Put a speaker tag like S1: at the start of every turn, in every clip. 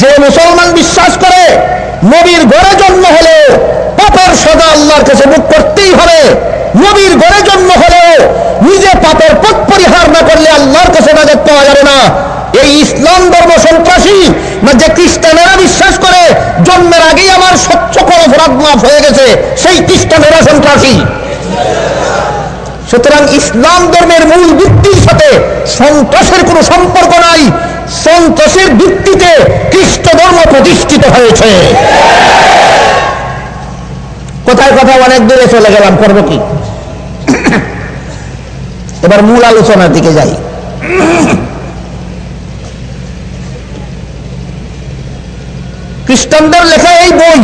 S1: যে মুসলমান বিশ্বাস করে, নবীর ঘরে জন্ম হলে পাপের সদা আল্লাহর কাছে মুখ করতেই হবে। নবীর ঘরে জন্ম হলেও নিজে পাপের পথ পরিহার না করলে আল্লাহর কাছে নাজাত পাওয়া যাবে না। এই ইসলাম ধর্ম সন্ত্রাসী না যে খ্রিস্টানেরা বিশ্বাস করে, জন্মের আগেই আমার স্বচ্ছ করে অপরাধ মাফ হয়ে গেছে, সেই খ্রিস্টানেরা সন্ত্রাসী। সুতরাং ইসলাম ধর্মের মূল ভিত্তির সাথে সন্তোষের কোনো সম্পর্ক নাই। সন্তোষের ভিত্তিতে খ্রিস্ট ধর্ম প্রতিষ্ঠিত হয়েছে। কোথায় কথা অনেক দূরে চলে গেলাম, করব কি? এবার মূল আলোচনার দিকে যাই। খ্রিস্টানদের লেখা এই বই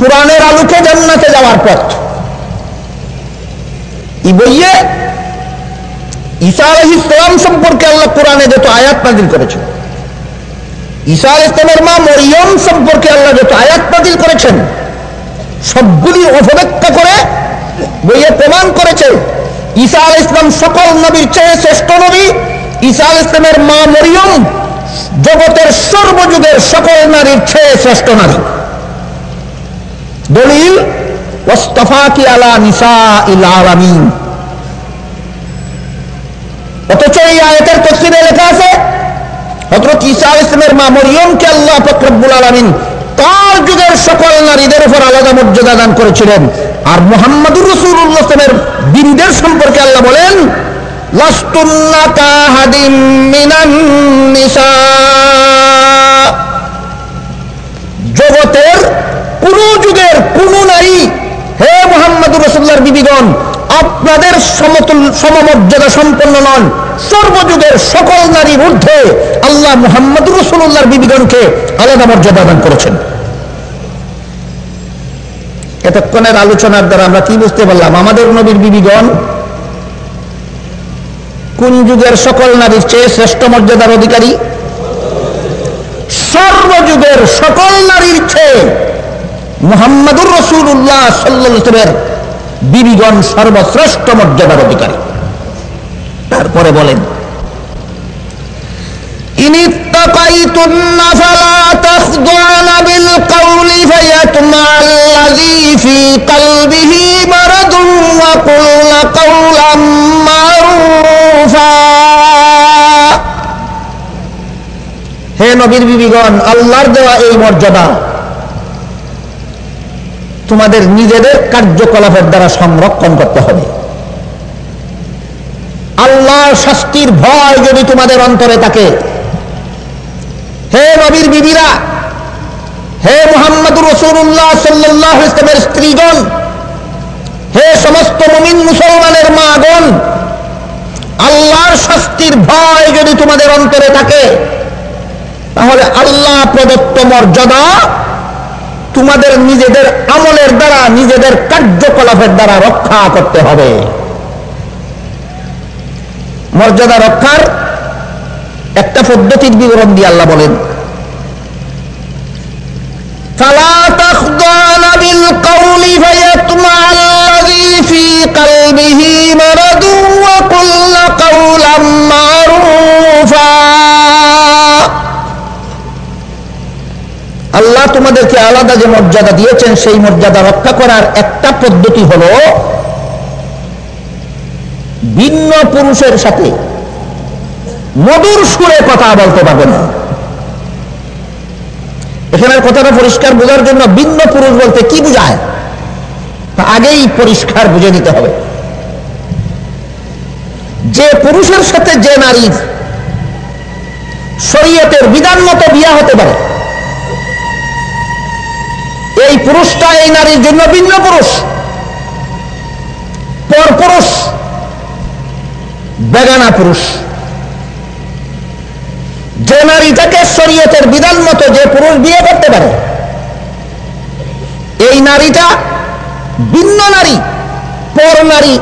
S1: কোরআনের আলোকে জান্নাতে যাওয়ার পথ। এই বইয়ে ঈসা আলহ ইসলাম সম্পর্কে আল্লাহ কোরআনে যত আয়াত নাজিল করেছেন, ঈসা আল ইসলামের মা মরিয়ম সম্পর্কে আল্লাহ যত আয়াত নাজিল করেছেন, সবগুলি অপব্যাখ্যা করে বইয়ে প্রমাণ করেছে, ঈসা আল ইসলাম সকল নবীর চেয়ে শ্রেষ্ঠ নবী, ঈসা আল ইসলামের মা মরিয়ম জগতের সর্বযুগের সকল নারীর চেয়ে শ্রেষ্ঠ নারী। দলিল ওস্তফাকি আলা নিসা ইল আলামিন। অথচ এই আয়াতের তফসিরে লেখা আছে, হযরত ঈসা আলাইহিস সালামের মা মরিয়মকে আল্লাহ পাক রব্বুল আলামিন তার যুগের সকল নারীদের উপর আলাদা মর্যাদা দান করেছিলেন। আর মুহাম্মদুর সাল্লামের বিবিদের সম্পর্কে আল্লাহ বলেন জগতের কোন যুগের কোন নারী, হে মোহাম্মদ রসুল্লাহর বিবিগণ আপনাদের সমতুল, সমমর্যাদা সম্পন্ন নন। সর্বযুগের সকল নারীর ঊর্ধ্বে আল্লাহ মোহাম্মদ রসুল্লাহর বিবিগণকে আলাদা মর্যাদা দান করেছেন। এতক্ষণের আলোচনার দ্বারা আমরা কি বুঝতে পারলাম? আমাদের নবীর বিবিগণ কোন যুগের সকল নারীর চেয়ে শ্রেষ্ঠ মর্যাদার অধিকারী? সর্বযুগের সকল নারীর চেয়ে মোহাম্মদুর রসুল্লাহ সাল্লামের বিবিগণ সর্বশ্রেষ্ঠ মর্যাদার অধিকারী তারপরে বলেন إن اتقيتن فلا تخضعن بالقول فيطمع الذي في قلبه مرض وقلن قولا معروفا হে নবীর বিবিগণ আল্লাহর দেওয়া এই মর্যাদা তোমাদের নিজেদের কার্যকলাপের দ্বারা সংরক্ষণ করতে হবে। আল্লাহর শাস্তির ভয় যদি তোমাদের অন্তরে থাকে, হে নবীর বিবিরা, হে মোহাম্মদুর রসুল্লাহ সাল্লাহ ইসলামের স্ত্রীগণ, হে সমস্ত মুমিন মুসলমানের মাগণ, আল্লাহর শাস্তির ভয় যদি তোমাদের অন্তরে থাকে, তাহলে আল্লাহ প্রদত্ত মর্যাদা তোমাদের নিজেদের আমলের দ্বারা নিজেদের কার্যকলাপের দ্বারা রক্ষা করতে হবে মর্যাদা রক্ষার একটা পদ্ধতির বিবরণ দিয়ে আল্লাহ বলেন فلا আল্লাহ তোমাদেরকে আলাদা যে মর্যাদা দিয়েছেন, সেই মর্যাদা রক্ষা করার একটা পদ্ধতি হলো ভিন্ন পুরুষের সাথে মধুর সুরে কথা বলতে পারবে না। এখানের কথাটা পরিষ্কার বোঝার জন্য ভিন্ন পুরুষ বলতে কি বোঝায়? তা আগেই পরিষ্কার বুঝে নিতে হবে। যে পুরুষের সাথে যে নারীর শরীয়তের বিধান মতো বিয়া হতে পারে এই পুরুষটা এই নারীর জন্য ভিন্ন পুরুষ। পর পুরুষ, বেগানা পুরুষ। যে নারীটাকে শরীয়তের বিধান মতো যে পুরুষ বিয়ে করতে পারে, এই নারীটা ভিন্ন নারী, পর নারী,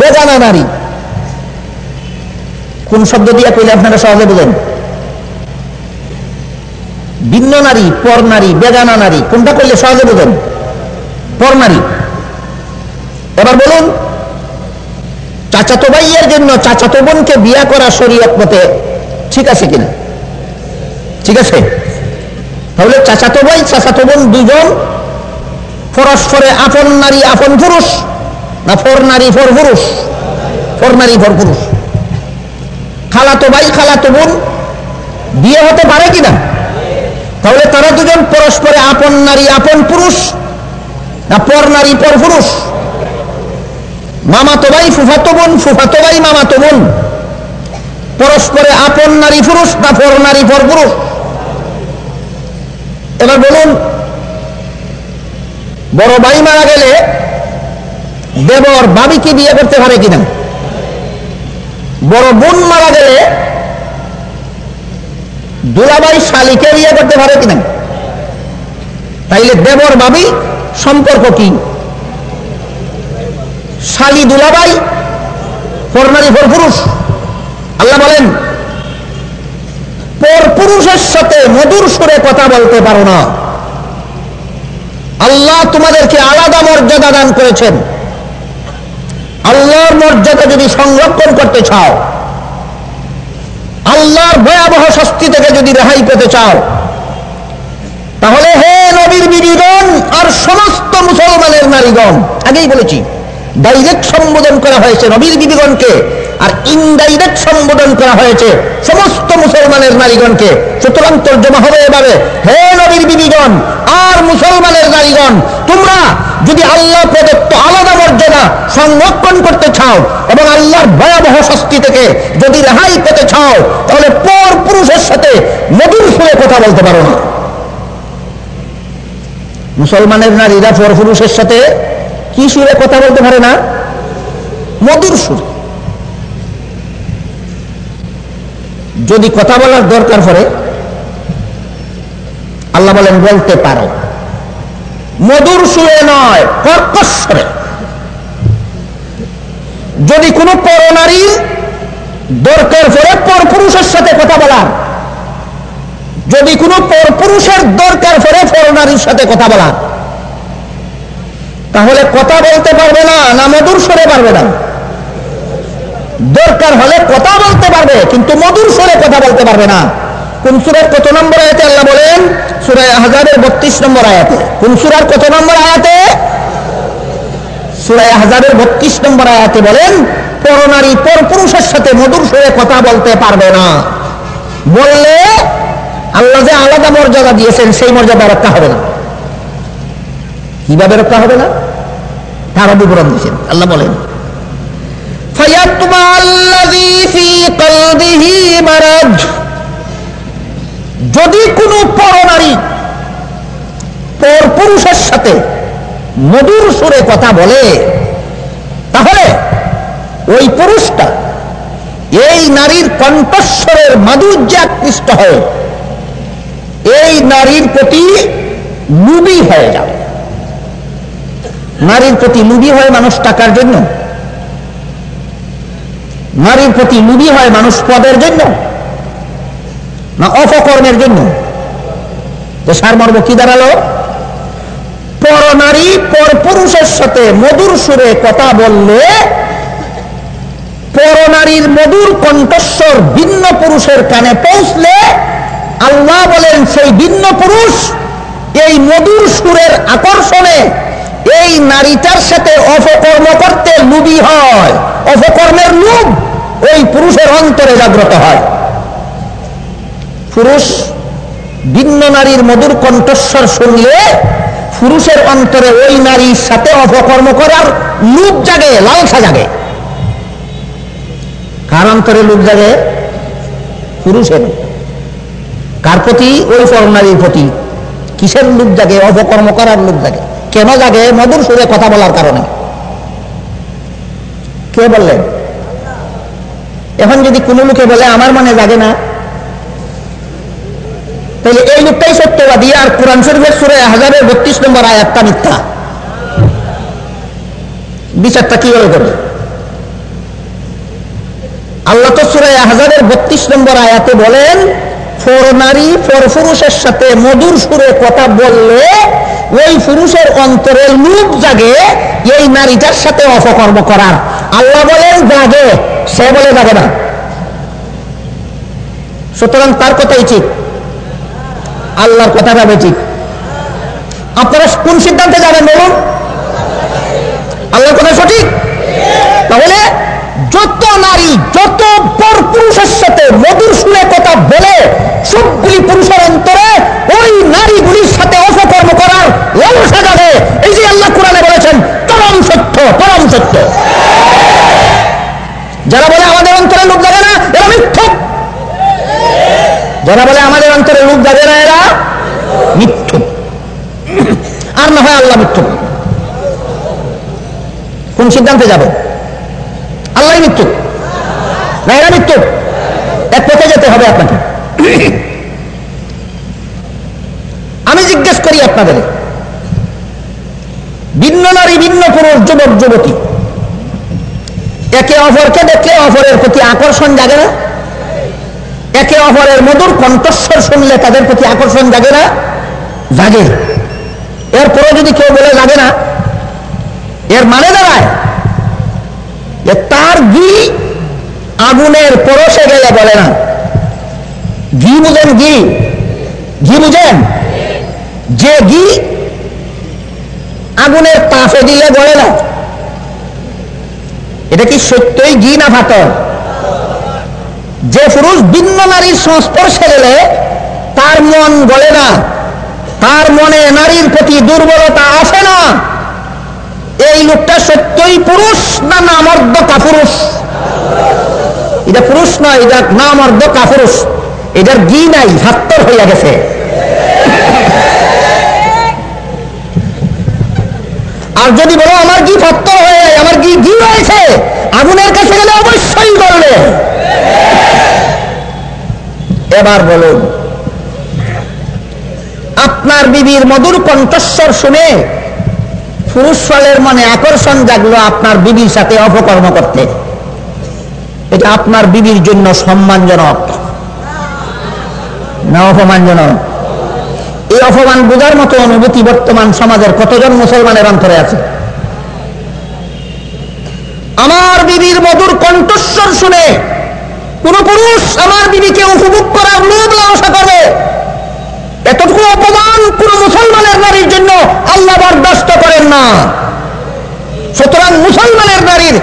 S1: বেগানা নারী। কোন শব্দ দিয়ে কইলে আপনারা সহজে বুঝেন? ভিন্ন নারী, পর নারী, বেগানা নারী, কোনটা করলে সহজে বুঝেন? পর নারী। এবার বলুন, চাচাতো ভাইয়ের জন্য চাচাতো বোনকে বিয়া করা শরীয়ত মতে ঠিক আছে কিনা? ঠিক আছে? তাহলে চাচাতো ভাই, চাচাতো বোন দুজন পরস্পরে আপন নারী, আপন পুরুষ, না ফর নারী ফর পুরুষ? ফর নারী ফর পুরুষ। খালাতো ভাই, খালাতো বোন, বিয়ে হতে পারে কিনা? তাহলে তারা দুজন পরস্পরে আপন নারী, আপন পুরুষ, না পর নারী, পর পুরুষ? মামাতো ভাই, ফুফাতো বোন, ফুফাতো ভাই, মামাতো বোন। পরস্পরে আপন নারী, পুরুষ, না পর নারী, পর পুরুষ? এবার বলুন, বড় ভাই মারা গেলে দেবর বাবিকে বিয়ে করতে পারে কিনা? বড় বোন মারা গেলে দুলাবাই শালিকে ইয়ে করতে পারে কিনা তাইলে দেবর বাবি সম্পর্ক কি? শালি দুলাবাই পরনারী পর পুরুষ আল্লাহ বলেন পর পুরুষের সাথে মধুর সুরে কথা বলতে পারো না। আল্লাহ তোমাদেরকে আলাদা মর্যাদা দান করেছেন। আল্লাহর মর্যাদা যদি সংরক্ষণ করতে চাও ভয়াবহ শাস্তি থেকে যদি রেহাই পেতে চাও, তাহলে হে নবীর বিবিগণ আর সমস্ত মুসলমানের নারীগণ, আগেই বলেছি ডাইরেক্ট সম্বোধন করা হয়েছে নবীর বিবিগণকে, আর ইনডাইরেক্ট সম্বোধন করা হয়েছে সমস্ত মুসলমানের নারীগণকে। সুতরাং তর্জমা হবে এভাবে হে নবীর বিবিগণ আর মুসলমানের নারীগণ, তোমরা যদি আল্লাহ প্রদত্ত আলাদা মর্যাদা সংরক্ষণ করতে চাও এবং আল্লাহর ভয়াবহ শাস্তি থেকে যদি রেহাই পেতে চাও, তাহলে পর পুরুষের সাথে মধুর সুরে কথা বলতে পারো না। মুসলমানের নারীরা পর পুরুষের সাথে কি সুরে কথা বলতে পারে না? মধুর সুরে। যদি কথা বলার দরকার পড়ে, আল্লাহ বলেন, বলতে পারো। মধুর সুরে নয় কর্কশ্বরে যদি কোনো পরনারীর দরকার পড়ে পরপুরুষের সাথে কথা বলার। যদি কোনো পরপুরুষের দরকার পড়ে পরনারীর সাথে কথা বলার। তাহলে কথা বলতে পারবে না না মধুর সরে পারবে না। দরকার হলে কথা বলতে পারবে, কিন্তু মধুর সরে কথা বলতে পারবে না। কোন সুরের কত নম্বর আয়াতে আল্লাহ বলেন? সুরে হাজারের বত্রিশ নম্বর আয়াতে। কোন সুরার কত নম্বর আয়াতে? সুরায় হাজারের বত্রিশ নম্বর আয়াতে বলেন পরনারী পর পুরুষের সাথে মধুর সুরে কথা বলতে পারবে না। বললে আল্লাহ যে আলাদা মর্যাদা দিয়েছেন, সেই মর্যাদা রক্ষা হবে না। কীভাবে রক্ষা হবে না? তারা বিবরণ দিয়েছেন। আল্লাহ বলেন যদি কোনো পরনারী পর পুরুষের সাথে মধুর সুরে কথা বলে ওই পুরুষটা এই নারীর কণ্ঠস্বরের মাধুর্যে আকৃষ্ট হয়ে এই নারীর প্রতি লুবি হয়ে যাবে। নারীর প্রতি লুবি হয় মানুষ টাকার জন্য। নারীর প্রতি লুবি হয় মানুষ পদের জন্য। না অপকর্মের জন্য। যে সারমর্ম কি দাঁড়াল? পর নারী পর পুরুষের সাথে মধুর সুরে কথা বললে নারীর মধুর কণ্ঠস্বর ভিন্ন পুরুষের কানে পৌঁছলে আল্লাহ বলেন, সেই ভিন্ন পুরুষ এই মধুর সুরের আকর্ষণে এই নারীটার সাথে অপকর্ম করতে লুবি হয়। অপকর্মের লুব ওই পুরুষের অন্তরে জাগ্রত হয়। পুরুষ ভিন্ন নারীর মধুর কণ্ঠস্বর শুনলে পুরুষের অন্তরে ওই নারীর সাথে অপকর্ম করার লুপ জাগে, লালসা জাগে। কার অন্তরে লুপ জাগে পুরুষের। কার প্রতি? ওই পর নারীর প্রতি। কিসের লুপ জাগে? অপকর্ম করার লুপ জাগে। কেন জাগে? মধুর সুরে কথা বলার কারণে। কে বললেন? এখন যদি কোনো লোকে বলে, আমার মনে জাগে না, তাহলে এই লোকটাই সত্যবাদী। আর কোরআন শরীফের সুরে হাজারের বত্রিশ নম্বর আয়াতটা মিথ্যা। বিচারটা কীভাবে করবে? আল্লাহ তো সুরে হাজারের বত্রিশ নম্বর আয়াতে বলেন, ফর নারী, ফর পুরুষের সাথে মধুর সুরে কথা বললে ওই পুরুষের অন্তরে লুপ জাগে, এই নারীটার সাথে অপকর্ম করার। আল্লাহ বলেন, জাগে। সে বলে যাবে না। সুতরাং তার কথাই ঠিক। আল্লাহর কথা ভাবে ঠিক। আপনারা কোন সিদ্ধান্তে যাবেন বলুন? আল্লাহর কথা সঠিক? তাহলে যত নারী, যত পর পুরুষের সাথে মধুর সুরে কথা বলে, সবগুলি পুরুষের অন্তরে ওই নারীগুলির সাথে অপকর্ম করার লালসা যাবে এই যে আল্লাহ কোরআনে বলেছেন, পরম সত্য পরম সত্য। যারা বলে আমাদের অন্তরে লোক যাবে না, এরা মিথ্যুক। যারা বলে আমাদের অন্তরে লোক যাবে না, এরা মিথ্যুক। আর না হয় আল্লাহ মিথ্যুক। কোন সিদ্ধান্তে যাবে? আল্লাহ মৃত্যু। না মৃত্যু। এক পথে যেতে হবে আপনাকে। আমি জিজ্ঞেস করি আপনাদের, ভিন্ন নারী, ভিন্ন পুরুষ, যুবক, যুবতী, একে অপরকে দেখলে অপরের প্রতি আকর্ষণ জাগে না। একে অপরের মধুর কণ্ঠস্বর শুনলে তাদের প্রতি আকর্ষণ জাগে না। জাগে। এরপরে যদি কেউ বলে লাগে না, এর মানে দাঁড়ায়। তার ঘি আগুনের পরশে গেলে বলে না। ঘি বুঝেন ঘি? ঘি বুঝেন? যে ঘি আগুনের তাপে দিলে বলে না। এটা কি সত্যই ঘি না ফাটল? যে পুরুষ ভিন্ন নারীর সংস্পর্শে গেলে তার মন গলে না। তার মনে নারীর প্রতি দুর্বলতা আসে না। এই লোকটা সত্যই পুরুষ না নামর্দ কাপুরুষ? এটা পুরুষ নয় এটা নামর্দ কাপুরুষ। এটার গি নাই, হাত্তর হইয়া গেছে। আর যদি বলো, আমার গি ফাত্তর হয়ে যায়, আমার গি ঘি রয়েছে আগুনের কাছে গেলে অবশ্যই বলবে এবার বলুন, আপনার বিবির মধুর কণ্ঠস্বর শুনে পুরুষ ফলের মনে আকর্ষণ জাগলো আপনার বিবির সাথে অপকর্ম করতে। এটা আপনার বিবির জন্য সম্মানজনক, না অপমানজনক? এই অপমান বোঝার মতো অনুভূতি বর্তমান সমাজের কতজন মুসলমানের অন্তরে আছে? আমার বিবির মধুর কণ্ঠস্বর শুনে কোন পুরুষ আমার বিবিকে উপভোগ করার লোভ লালসা করবে এতটুকু অপমান কোন মুসলমানের নারীর জন্য আল্লাহ বরদাস্ত করেন না। সুতরাং মুসলমানের নারীর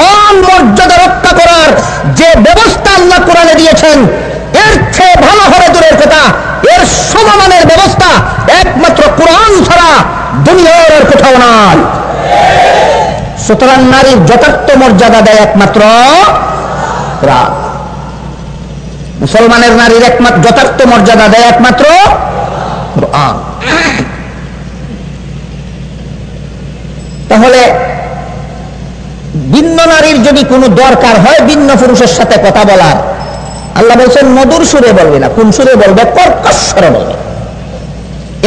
S1: মান মর্যাদা রক্ষা করার যে ব্যবস্থা আল্লাহ কোরআনে দিয়েছেন, এর চেয়ে ভালো হবে দূরের কথা। এর সমমানের ব্যবস্থা একমাত্র কোরআন ছাড়া দুনিয়ার কোথাও নাই। সুতরাং নারীর যথার্থ মর্যাদা দেয় একমাত্র মুসলমানের নারীর একমাত্র যথার্থ মর্যাদা দেয় একমাত্র কোরআন তাহলে ভিন্ন নারীর যদি কোনো দরকার হয় ভিন্ন পুরুষের সাথে কথা বলার। আল্লাহ বলছেন, মধুর সুরে বলবে না, কোন সুরে বলবে? কর্কশ স্বরে বলবে।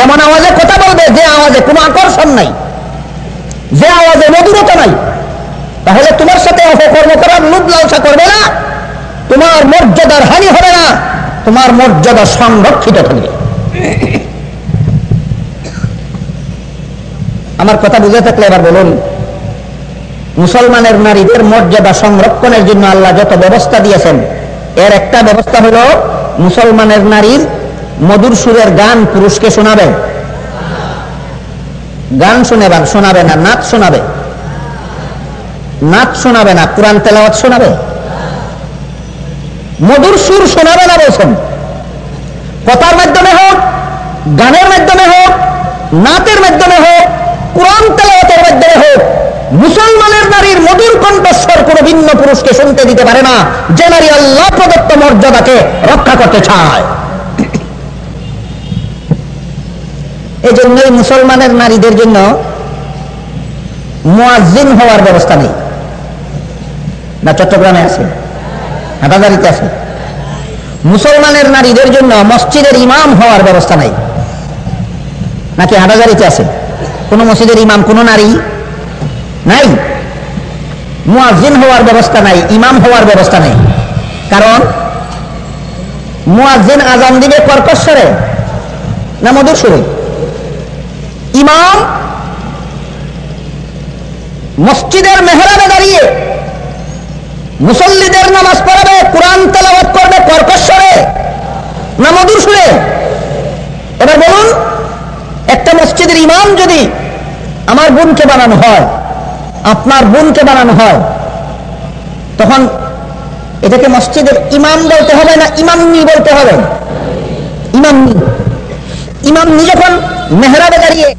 S1: এমন আওয়াজে কথা বলবে, যে আওয়াজে কোনো আকর্ষণ নাই, যে আওয়াজে মধুরতা নাই। তাহলে তোমার সাথে অপকর্ম করার লোভ লালসা করবে না। তোমার মর্যাদার হানি হবে না। তোমার মর্যাদা সংরক্ষিত থাকবে। আমার কথা বুঝে থাকলে এবার বলুন, মুসলমানের নারীদের মর্যাদা সংরক্ষণের জন্য আল্লাহ যত ব্যবস্থা দিয়েছেন, এর একটা ব্যবস্থা হলো মুসলমানের নারীর মধুর সুরের গান পুরুষকে শোনাবে। গান শুনে শোনাবে না, নাচ শোনাবে। নাচ শোনাবে না, কোরআন তেলাওয়াত শোনাবে। মধুর সুর শোনাবে না বলছেন। কথার মাধ্যমে হোক, গানের মাধ্যমে হোক, নাচের মাধ্যমে হোক কোরআন তেলাওয়াতের মাধ্যমে হোক, মুসলমানের নারীর মধুর কণ্ঠস্বর কোন ভিন্ন পুরুষকে শুনতে দিতে পারে না, যে নারী আল্লাহ প্রদত্ত মর্যাদাকে রক্ষা করতে চায়। এই জন্যই মুসলমানের নারীদের জন্য মুয়াজ্জিন হওয়ার ব্যবস্থা নেই। না চট্টগ্রামে আছে হাটাদারিতে আছে। মুসলমানের নারীদের জন্য মসজিদের ইমাম হওয়ার ব্যবস্থা নাই। নাকি হাটাজারিতে আছে? কোন মসজিদের ইমাম, কোন নারী নাই। মুয়াজিন হওয়ার ব্যবস্থা নাই, ইমাম হওয়ার ব্যবস্থা নাই। কারণ মুয়াজিন আজান দিবে কর্কশ্বরে না মধুর ইমাম মসজিদের মেহরাবে দাঁড়িয়ে মুসল্লিদের নামাজ পড়াবে, কোরআন তেলাওয়াত করবে কর্কশ্বরে না মধুর সুরে? একটা মসজিদের ইমাম যদি আমার বোনকে বানানো হয়, আপনার বোনকে বানানো হয়, তখন এটাকে মসজিদের ইমাম বলতে হবে না ইমামনি বলতে হবে? ইমামনি। ইমামনি যখন মেহরাবে দাঁড়িয়ে